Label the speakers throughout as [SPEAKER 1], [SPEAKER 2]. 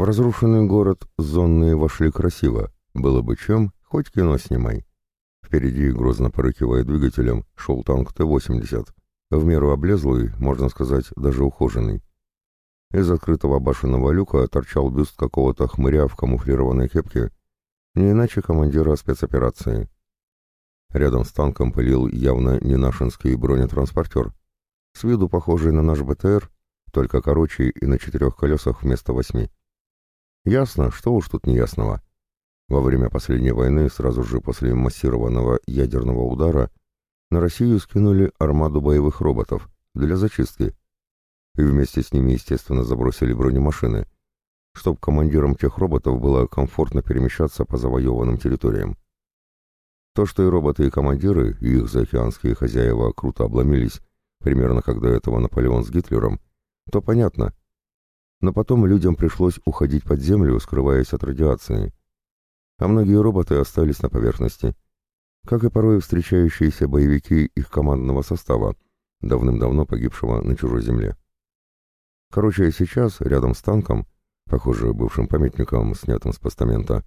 [SPEAKER 1] В разрушенный город зонные вошли красиво, было бы чем, хоть кино снимай. Впереди, грозно порыкивая двигателем, шел танк Т-80, в меру облезлый, можно сказать, даже ухоженный. Из открытого башенного люка торчал бюст какого-то хмыря в камуфлированной кепке, не иначе командира спецоперации. Рядом с танком пылил явно не нашинский бронетранспортер, с виду похожий на наш БТР, только короче и на четырех колесах вместо восьми. Ясно, что уж тут неясного. Во время последней войны, сразу же после массированного ядерного удара, на Россию скинули армаду боевых роботов для зачистки. И вместе с ними, естественно, забросили бронемашины, чтобы командирам тех роботов было комфортно перемещаться по завоеванным территориям. То, что и роботы, и командиры, и их заокеанские хозяева круто обломились, примерно как до этого Наполеон с Гитлером, то понятно. Но потом людям пришлось уходить под землю, скрываясь от радиации, а многие роботы остались на поверхности, как и порой встречающиеся боевики их командного состава, давным-давно погибшего на чужой земле. Короче, сейчас, рядом с танком, похоже, бывшим памятником, снятым с постамента,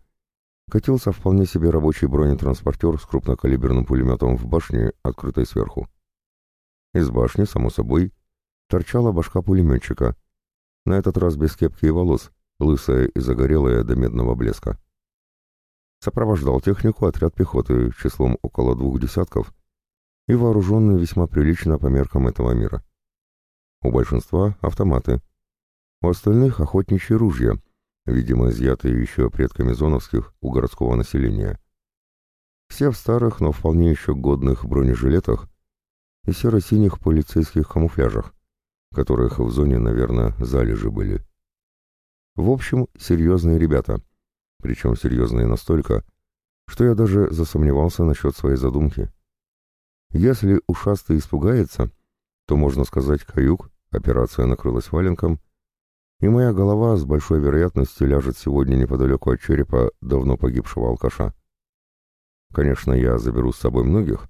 [SPEAKER 1] катился вполне себе рабочий бронетранспортер с крупнокалиберным пулеметом в башне, открытой сверху. Из башни, само собой, торчала башка пулеметчика, на этот раз без кепки и волос, лысая и загорелая до медного блеска. Сопровождал технику отряд пехоты числом около двух десятков и вооруженный весьма прилично по меркам этого мира. У большинства автоматы. У остальных охотничьи ружья, видимо, изъятые еще предками зоновских у городского населения. Все в старых, но вполне еще годных бронежилетах и серо-синих полицейских камуфляжах, которых в зоне, наверное, залежи были. В общем, серьезные ребята — причем серьезные настолько, что я даже засомневался насчет своей задумки. Если ушастый испугается, то, можно сказать, каюк, операция накрылась валенком, и моя голова с большой вероятностью ляжет сегодня неподалеку от черепа давно погибшего алкаша. Конечно, я заберу с собой многих,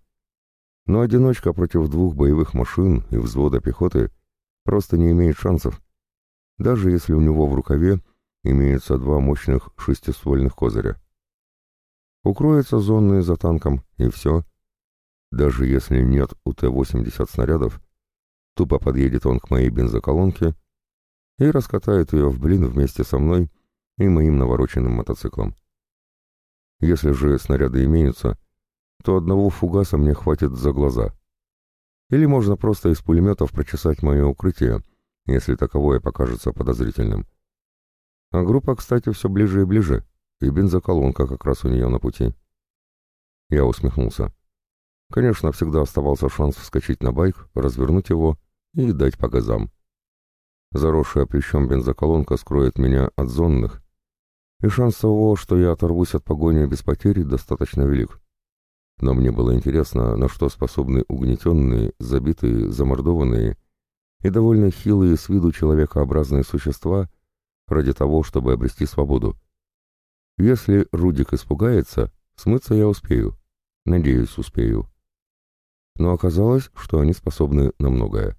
[SPEAKER 1] но одиночка против двух боевых машин и взвода пехоты просто не имеет шансов, даже если у него в рукаве имеются два мощных шестиствольных козыря. Укроется зонные за танком, и все. Даже если нет у Т-80 снарядов, тупо подъедет он к моей бензоколонке и раскатает ее в блин вместе со мной и моим навороченным мотоциклом. Если же снаряды имеются, то одного фугаса мне хватит за глаза. Или можно просто из пулеметов прочесать мое укрытие, если таковое покажется подозрительным. А группа, кстати, все ближе и ближе, и бензоколонка как раз у нее на пути. Я усмехнулся. Конечно, всегда оставался шанс вскочить на байк, развернуть его и дать по газам. Заросшая плечом бензоколонка скроет меня от зонных, и шанс того, что я оторвусь от погони без потери, достаточно велик. Но мне было интересно, на что способны угнетенные, забитые, замордованные и довольно хилые с виду человекообразные существа — ради того, чтобы обрести свободу. Если Рудик испугается, смыться я успею. Надеюсь, успею. Но оказалось, что они способны на многое.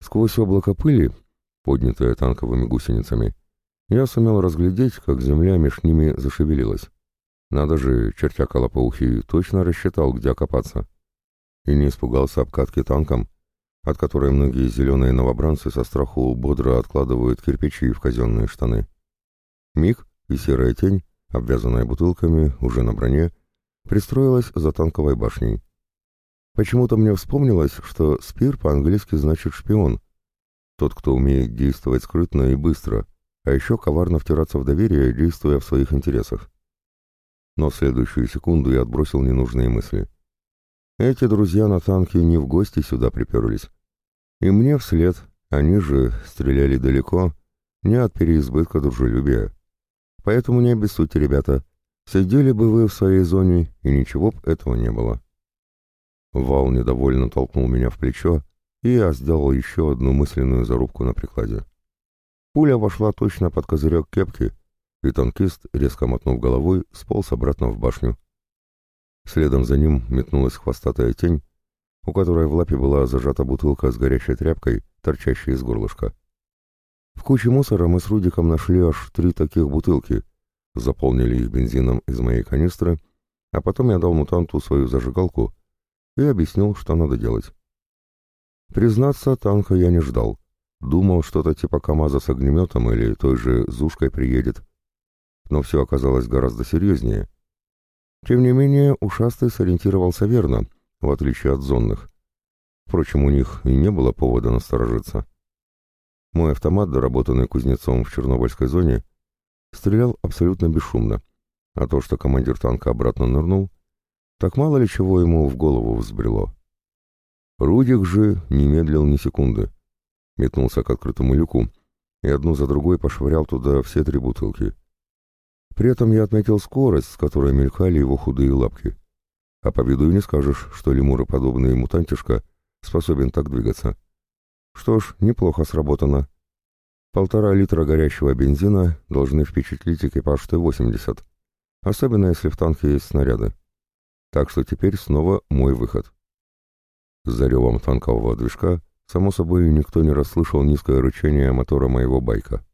[SPEAKER 1] Сквозь облако пыли, поднятое танковыми гусеницами, я сумел разглядеть, как земля меж ними зашевелилась. Надо же, чертяка лопоухий точно рассчитал, где окопаться. И не испугался обкатки танком, от которой многие зеленые новобранцы со страху бодро откладывают кирпичи в казенные штаны. Миг и серая тень, обвязанная бутылками, уже на броне, пристроилась за танковой башней. Почему-то мне вспомнилось, что «спир» по-английски значит «шпион», тот, кто умеет действовать скрытно и быстро, а еще коварно втираться в доверие, действуя в своих интересах. Но в следующую секунду я отбросил ненужные мысли. Эти друзья на танке не в гости сюда приперлись. И мне вслед, они же стреляли далеко, не от переизбытка дружелюбия. Поэтому не обессудьте, ребята. Сидели бы вы в своей зоне, и ничего б этого не было. Вал недовольно толкнул меня в плечо, и я сделал еще одну мысленную зарубку на прикладе. Пуля вошла точно под козырек кепки, и танкист, резко мотнув головой, сполз обратно в башню. Следом за ним метнулась хвостатая тень, у которой в лапе была зажата бутылка с горящей тряпкой, торчащей из горлышка. В куче мусора мы с Рудиком нашли аж три таких бутылки, заполнили их бензином из моей канистры, а потом я дал мутанту свою зажигалку и объяснил, что надо делать. Признаться, танка я не ждал. Думал, что-то типа КамАЗа с огнеметом или той же Зушкой приедет. Но все оказалось гораздо серьезнее. Тем не менее, ушастый сориентировался верно, в отличие от зонных. Впрочем, у них и не было повода насторожиться. Мой автомат, доработанный кузнецом в Чернобыльской зоне, стрелял абсолютно бесшумно, а то, что командир танка обратно нырнул, так мало ли чего ему в голову взбрело. Рудик же не медлил ни секунды. Метнулся к открытому люку и одну за другой пошвырял туда все три бутылки. При этом я отметил скорость, с которой мелькали его худые лапки. А по виду и не скажешь, что лемуроподобный мутантишка способен так двигаться. Что ж, неплохо сработано. Полтора литра горящего бензина должны впечатлить экипаж Т-80, особенно если в танке есть снаряды. Так что теперь снова мой выход. За ревом танкового движка, само собой, никто не расслышал низкое рычание мотора моего байка.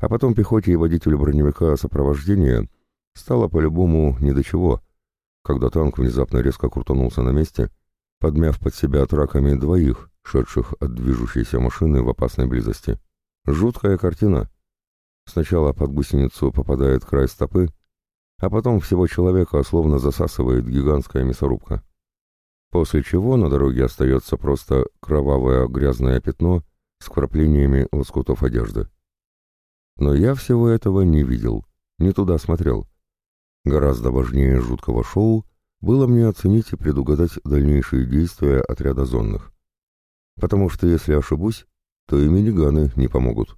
[SPEAKER 1] А потом пехоте и водителю броневика сопровождения стало по-любому ни до чего, когда танк внезапно резко крутанулся на месте, подмяв под себя траками двоих, шедших от движущейся машины в опасной близости. Жуткая картина. Сначала под гусеницу попадает край стопы, а потом всего человека словно засасывает гигантская мясорубка. После чего на дороге остается просто кровавое грязное пятно с вкраплениями лоскутов одежды. Но я всего этого не видел, не туда смотрел. Гораздо важнее жуткого шоу было мне оценить и предугадать дальнейшие действия отряда зонных. Потому что если ошибусь, то и миниганы не помогут.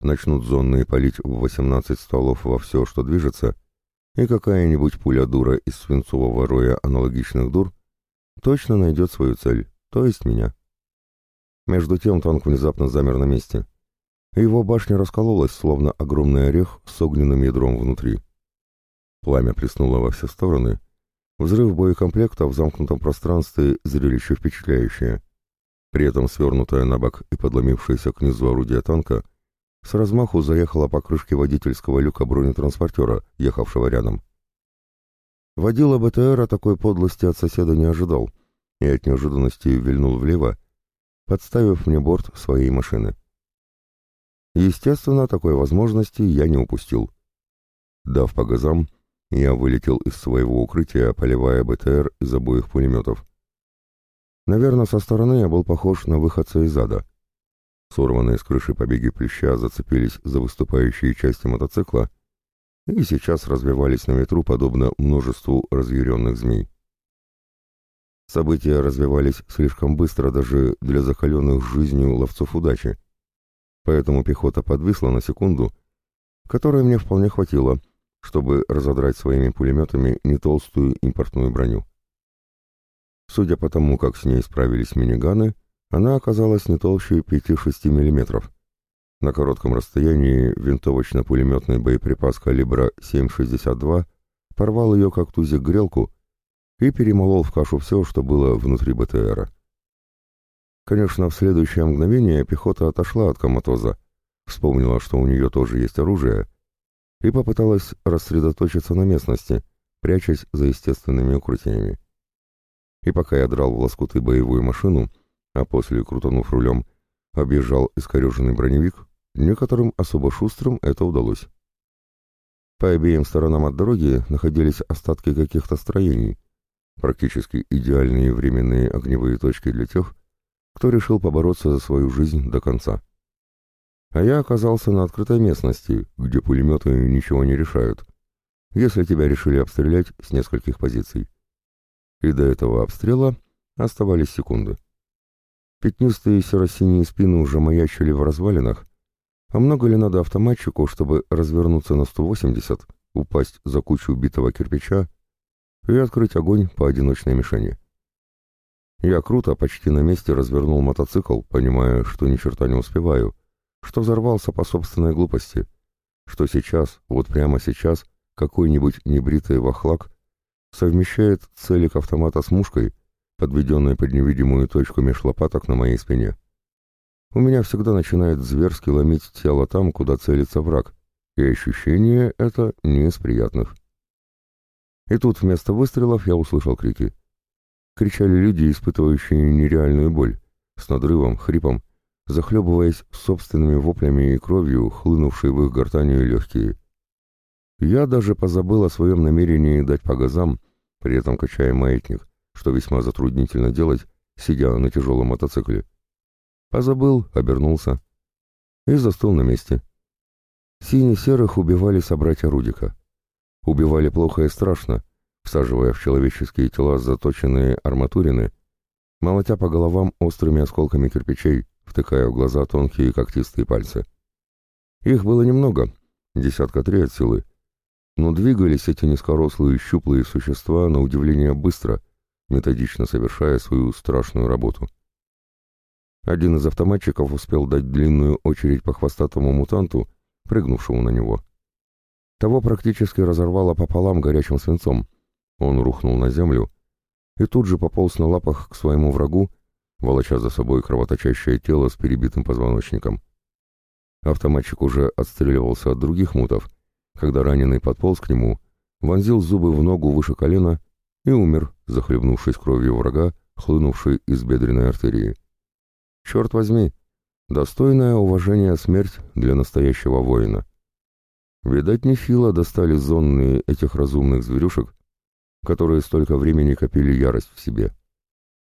[SPEAKER 1] Начнут зонные палить в 18 стволов во все, что движется, и какая-нибудь пуля-дура из свинцового роя аналогичных дур точно найдет свою цель, то есть меня. Между тем танк внезапно замер на месте. Его башня раскололась, словно огромный орех с огненным ядром внутри. Пламя плеснуло во все стороны. Взрыв боекомплекта в замкнутом пространстве зрелище впечатляющее. При этом свернутая на бок и подломившаяся к низу орудия танка с размаху заехала по крышке водительского люка бронетранспортера, ехавшего рядом. Водила БТРа такой подлости от соседа не ожидал и от неожиданности вильнул влево, подставив мне борт своей машины. Естественно, такой возможности я не упустил. Дав по газам, я вылетел из своего укрытия, поливая БТР из обоих пулеметов. Наверное, со стороны я был похож на выходца из ада. Сорванные с крыши побеги плюща зацепились за выступающие части мотоцикла и сейчас развивались на ветру, подобно множеству разъяренных змей. События развивались слишком быстро даже для закаленных жизнью ловцов удачи, поэтому пехота подвисла на секунду, которой мне вполне хватило, чтобы разодрать своими пулеметами нетолстую импортную броню. Судя по тому, как с ней справились миниганы, она оказалась не толще 5-6 мм. На коротком расстоянии винтовочно-пулеметный боеприпас калибра 7,62 порвал ее как тузик грелку и перемолол в кашу все, что было внутри БТРа. Конечно, в следующее мгновение пехота отошла от коматоза, вспомнила, что у нее тоже есть оружие, и попыталась рассредоточиться на местности, прячась за естественными укрытиями. И пока я драл в лоскуты боевую машину, а после, крутанув рулем, объезжал искореженный броневик, некоторым особо шустрым это удалось. По обеим сторонам от дороги находились остатки каких-то строений, практически идеальные временные огневые точки для тех, кто решил побороться за свою жизнь до конца. А я оказался на открытой местности, где пулеметы ничего не решают, если тебя решили обстрелять с нескольких позиций и до этого обстрела оставались секунды. Пятнистые серо-синие спины уже маячили в развалинах, а много ли надо автоматчику, чтобы развернуться на 180, упасть за кучу убитого кирпича и открыть огонь по одиночной мишени? Я круто, почти на месте развернул мотоцикл, понимая, что ни черта не успеваю, что взорвался по собственной глупости, что сейчас, вот прямо сейчас, какой-нибудь небритый вахлак совмещает целик автомата с мушкой, подведенной под невидимую точку меж лопаток на моей спине. у меня всегда начинает зверски ломить тело там, куда целится враг, и ощущение это не из приятных. И тут вместо выстрелов я услышал крики. Кричали люди, испытывающие нереальную боль, с надрывом, хрипом, захлебываясь собственными воплями и кровью, хлынувшей в их гортани легкие. Я даже позабыл о своем намерении дать по газам, при этом качая маятник, что весьма затруднительно делать, сидя на тяжелом мотоцикле. Позабыл, обернулся и застыл на месте. Сине-серых убивали собратья Рудика. Убивали плохо и страшно, всаживая в человеческие тела заточенные арматурины, молотя по головам острыми осколками кирпичей, втыкая в глаза тонкие когтистые пальцы. Их было немного, десятка три от силы, но двигались эти низкорослые щуплые существа на удивление быстро, методично совершая свою страшную работу. Один из автоматчиков успел дать длинную очередь по хвостатому мутанту, прыгнувшему на него. Того практически разорвало пополам горячим свинцом. Он рухнул на землю и тут же пополз на лапах к своему врагу, волоча за собой кровоточащее тело с перебитым позвоночником. Автоматчик уже отстреливался от других мутов, когда раненый подполз к нему, вонзил зубы в ногу выше колена и умер, захлебнувшись кровью врага, хлынувшей из бедренной артерии. Черт возьми, достойное уважение смерть для настоящего воина. Видать, нехило достали зонные этих разумных зверюшек, которые столько времени копили ярость в себе.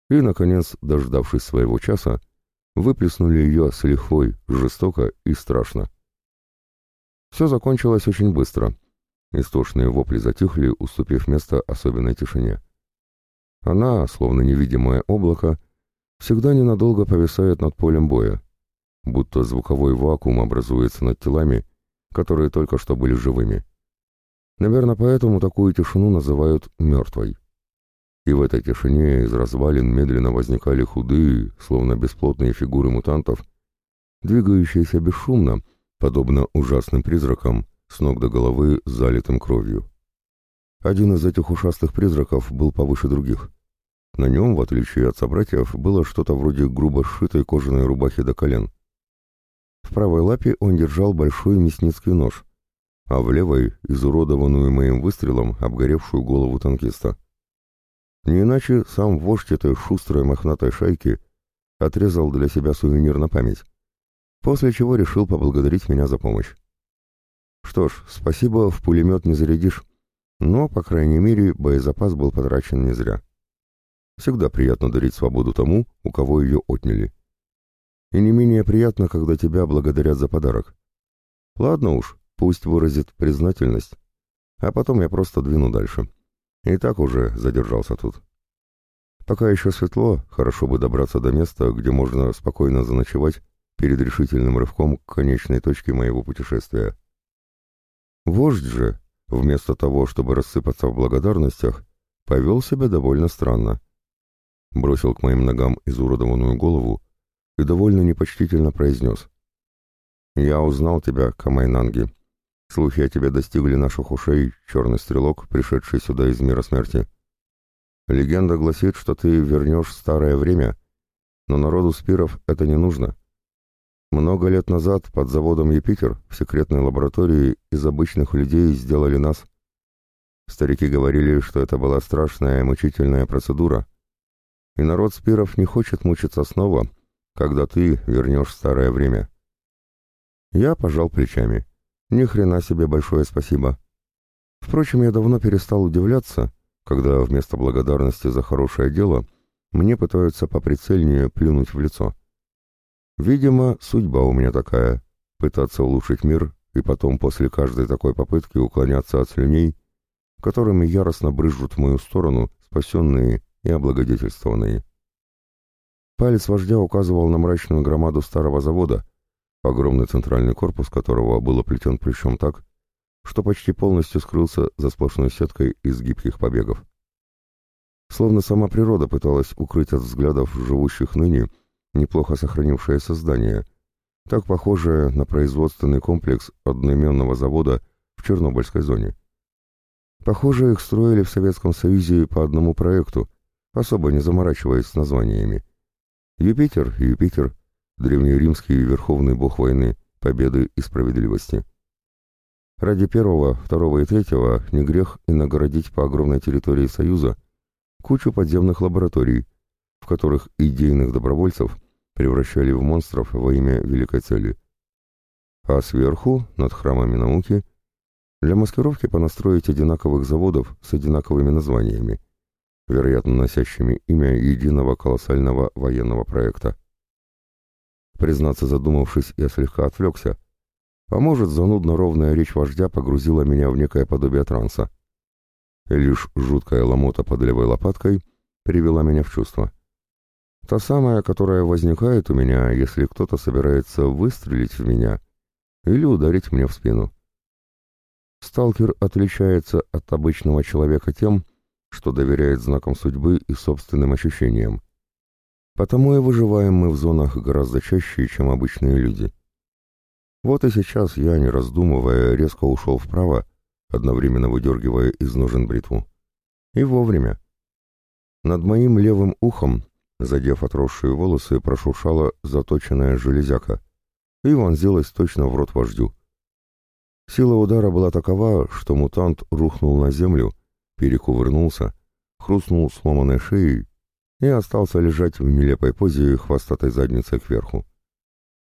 [SPEAKER 1] И, наконец, дождавшись своего часа, выплеснули ее с лихвой, жестоко и страшно. Все закончилось очень быстро. Истошные вопли затихли, уступив место особенной тишине. Она, словно невидимое облако, всегда ненадолго повисает над полем боя, будто звуковой вакуум образуется над телами, которые только что были живыми. Наверное, поэтому такую тишину называют «мертвой». И в этой тишине из развалин медленно возникали худые, словно бесплотные фигуры мутантов, двигающиеся бесшумно, подобно ужасным призракам, с ног до головы залитым кровью. Один из этих ушастых призраков был повыше других. На нем, в отличие от собратьев, было что-то вроде грубо сшитой кожаной рубахи до колен. В правой лапе он держал большой мясницкий нож, а в левой — изуродованную моим выстрелом обгоревшую голову танкиста. Не иначе сам вождь этой шустрой мохнатой шайки отрезал для себя сувенир на память, после чего решил поблагодарить меня за помощь. Что ж, спасибо, в пулемет не зарядишь, но, по крайней мере, боезапас был потрачен не зря. Всегда приятно дарить свободу тому, у кого ее отняли. И не менее приятно, когда тебя благодарят за подарок. Ладно уж, пусть выразит признательность, а потом я просто двину дальше. И так уже задержался тут. Пока еще светло, хорошо бы добраться до места, где можно спокойно заночевать перед решительным рывком к конечной точке моего путешествия. Вождь же, вместо того, чтобы рассыпаться в благодарностях, повел себя довольно странно. Бросил к моим ногам изуродованную голову и довольно непочтительно произнес. «Я узнал тебя, Камайнанги. Слухи о тебе достигли наших ушей, черный стрелок, пришедший сюда из мира смерти. Легенда гласит, что ты вернешь старое время, но народу спиров это не нужно. Много лет назад под заводом «Юпитер» в секретной лаборатории из обычных людей сделали нас. Старики говорили, что это была страшная и мучительная процедура, и народ спиров не хочет мучиться снова, когда ты вернешь старое время. Я пожал плечами. Ни хрена себе большое спасибо. Впрочем, я давно перестал удивляться, когда вместо благодарности за хорошее дело мне пытаются поприцельнее плюнуть в лицо. Видимо, судьба у меня такая — пытаться улучшить мир и потом после каждой такой попытки уклоняться от слюней, которыми яростно брызжут в мою сторону спасенные и облагодетельствованные. Палец вождя указывал на мрачную громаду старого завода, огромный центральный корпус которого был оплетен плечом так, что почти полностью скрылся за сплошной сеткой из гибких побегов. Словно сама природа пыталась укрыть от взглядов живущих ныне неплохо сохранившееся здание, так похожее на производственный комплекс одноименного завода в Чернобыльской зоне. Похоже, их строили в Советском Союзе по одному проекту, особо не заморачиваясь с названиями. Юпитер Юпитер, древнеримский верховный бог войны, победы и справедливости. Ради первого, второго и третьего не грех и нагородить по огромной территории Союза кучу подземных лабораторий, в которых идейных добровольцев превращали в монстров во имя великой цели. А сверху, над храмами науки, для маскировки понастроить одинаковых заводов с одинаковыми названиями, вероятно носящими имя единого колоссального военного проекта. Признаться, задумавшись, я слегка отвлекся, а может, занудно ровная речь вождя погрузила меня в некое подобие транса. Лишь жуткая ломота под левой лопаткой привела меня в чувство. Та самая, которая возникает у меня, если кто-то собирается выстрелить в меня или ударить мне в спину. Сталкер отличается от обычного человека тем, что доверяет знакам судьбы и собственным ощущениям. Потому и выживаем мы в зонах гораздо чаще, чем обычные люди. Вот и сейчас я, не раздумывая, резко ушел вправо, одновременно выдергивая из ножен бритву. И вовремя. Над моим левым ухом, задев отросшие волосы, прошуршала заточенная железяка и вонзилась точно в рот вождю. Сила удара была такова, что мутант рухнул на землю, перекувырнулся, хрустнул сломанной шеей и остался лежать в нелепой позе хвостатой задницей кверху.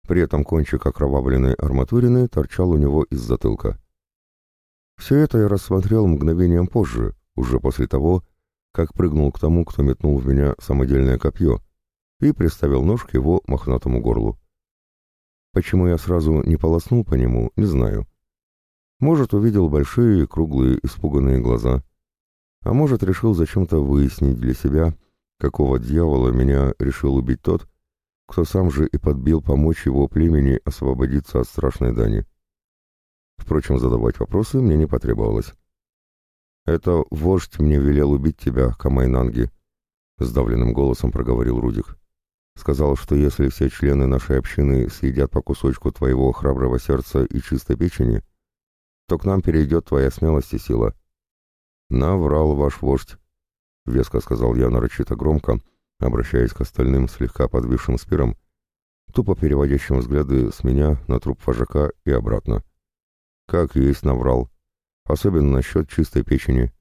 [SPEAKER 1] При этом кончик окровавленной арматурины торчал у него из затылка. Все это я рассмотрел мгновением позже, уже после того, как прыгнул к тому, кто метнул в меня самодельное копье, и приставил нож к его мохнатому горлу. Почему я сразу не полоснул по нему, не знаю. Может, увидел большие, круглые, испуганные глаза. А может, решил зачем-то выяснить для себя, какого дьявола меня решил убить тот, кто сам же и подбил помочь его племени освободиться от страшной дани. Впрочем, задавать вопросы мне не потребовалось. «Это вождь мне велел убить тебя, Камайнанги», — сдавленным голосом проговорил Рудик. «Сказал, что если все члены нашей общины съедят по кусочку твоего храброго сердца и чистой печени, то к нам перейдет твоя смелость и сила». «Наврал ваш вождь», — веско сказал я нарочито громко, — обращаясь к остальным слегка подвисшим спиром, тупо переводящим взгляды с меня на труп вожака и обратно. Как есть наврал, особенно насчет чистой печени.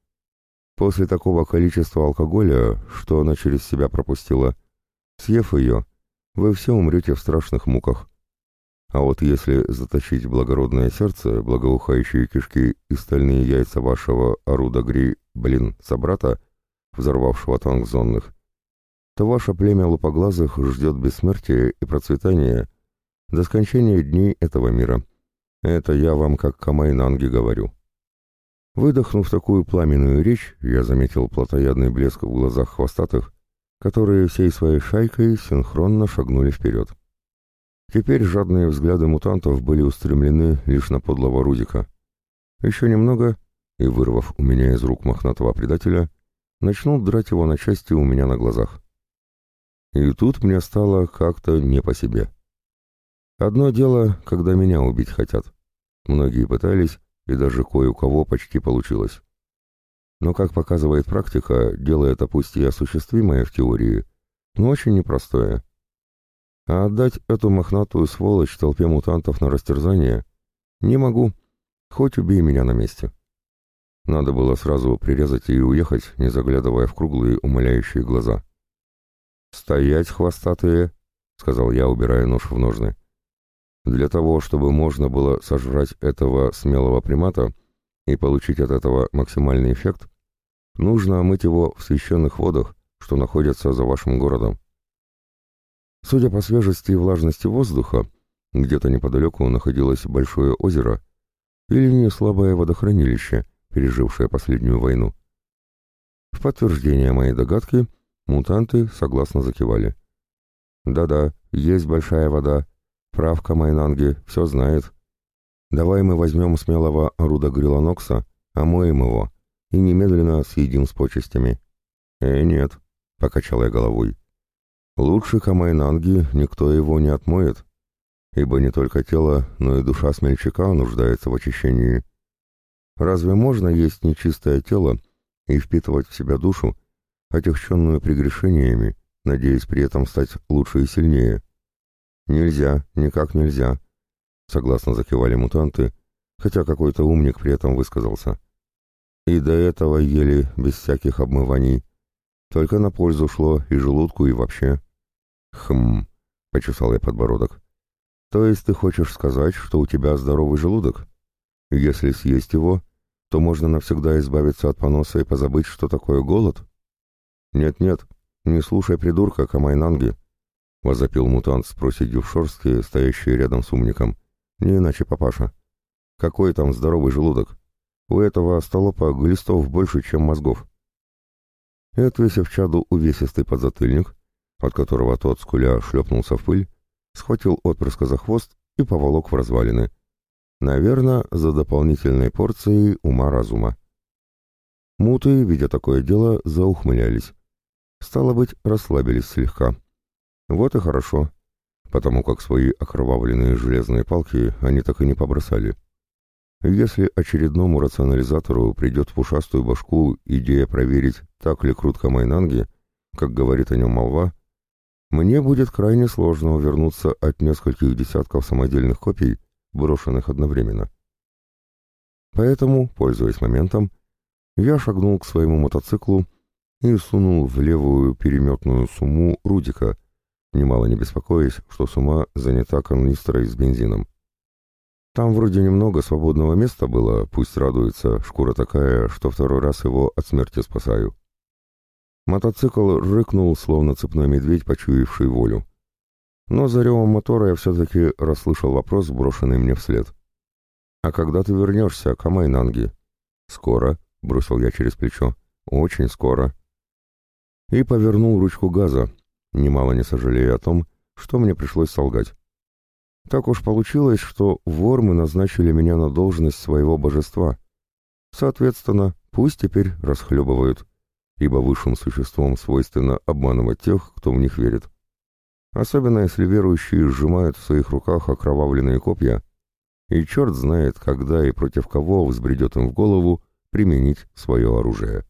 [SPEAKER 1] После такого количества алкоголя, что она через себя пропустила, съев ее, вы все умрете в страшных муках. А вот если заточить благородное сердце, благоухающие кишки и стальные яйца вашего оруда гри, блин, собрата, взорвавшего танк зонных, то ваше племя лупоглазых ждет бессмертия и процветания до скончания дней этого мира. Это я вам как Камайнанги говорю. Выдохнув такую пламенную речь, я заметил плотоядный блеск в глазах хвостатых, которые всей своей шайкой синхронно шагнули вперед. Теперь жадные взгляды мутантов были устремлены лишь на подлого Рудика. Еще немного, и, вырвав у меня из рук мохнатого предателя, начнут драть его на части у меня на глазах. И тут мне стало как-то не по себе. Одно дело, когда меня убить хотят. Многие пытались, и даже кое у кого почти получилось. Но, как показывает практика, дело это пусть и осуществимое в теории, но очень непростое. А отдать эту мохнатую сволочь толпе мутантов на растерзание не могу, хоть убей меня на месте. Надо было сразу прирезать и уехать, не заглядывая в круглые умоляющие глаза. «Стоять, хвостатые!» — сказал я, убирая нож в ножны. Для того, чтобы можно было сожрать этого смелого примата и получить от этого максимальный эффект, нужно омыть его в священных водах, что находятся за вашим городом. Судя по свежести и влажности воздуха, где-то неподалеку находилось большое озеро или не слабое водохранилище, пережившее последнюю войну. В подтверждение моей догадки — Мутанты согласно закивали. «Да-да, есть большая вода. Прав Камайнанги, все знает. Давай мы возьмем смелого оруда Грилонокса, омоем его и немедленно съедим с почестями». «Э, нет», — покачал я головой. «Лучше Камайнанги никто его не отмоет, ибо не только тело, но и душа смельчака нуждается в очищении. Разве можно есть нечистое тело и впитывать в себя душу, отягченную прегрешениями, надеясь при этом стать лучше и сильнее. «Нельзя, никак нельзя», — согласно закивали мутанты, хотя какой-то умник при этом высказался. И до этого ели без всяких обмываний. Только на пользу шло и желудку, и вообще. «Хм», — почесал я подбородок. «То есть ты хочешь сказать, что у тебя здоровый желудок? Если съесть его, то можно навсегда избавиться от поноса и позабыть, что такое голод?» «Нет-нет, не слушай придурка Камайнанги», — возопил мутант с проседью в шорстке, стоящий рядом с умником. «Не иначе, папаша. Какой там здоровый желудок? У этого столопа глистов больше, чем мозгов». И отвесив чаду увесистый подзатыльник, от которого тот, скуля, шлепнулся в пыль, схватил отпрыска за хвост и поволок в развалины. Наверное, за дополнительной порцией ума-разума. Муты, видя такое дело, заухмылялись. Стало быть, расслабились слегка. Вот и хорошо, потому как свои окровавленные железные палки они так и не побросали. Если очередному рационализатору придет в ушастую башку идея проверить, так ли крутка Майнанги, как говорит о нем молва, мне будет крайне сложно увернуться от нескольких десятков самодельных копий, брошенных одновременно. Поэтому, пользуясь моментом, я шагнул к своему мотоциклу и сунул в левую переметную сумму Рудика, немало не беспокоясь, что сума занята канистрой с бензином. Там вроде немного свободного места было, пусть радуется, шкура такая, что второй раз его от смерти спасаю. Мотоцикл рыкнул, словно цепной медведь, почуявший волю. Но за ревом мотора я все-таки расслышал вопрос, брошенный мне вслед. «А когда ты вернешься, Камайнанги?» «Скоро», — бросил я через плечо. «Очень скоро» и повернул ручку газа, немало не сожалея о том, что мне пришлось солгать. Так уж получилось, что вормы назначили меня на должность своего божества. Соответственно, пусть теперь расхлебывают, ибо высшим существам свойственно обманывать тех, кто в них верит. Особенно если верующие сжимают в своих руках окровавленные копья, и черт знает, когда и против кого взбредет им в голову применить свое оружие.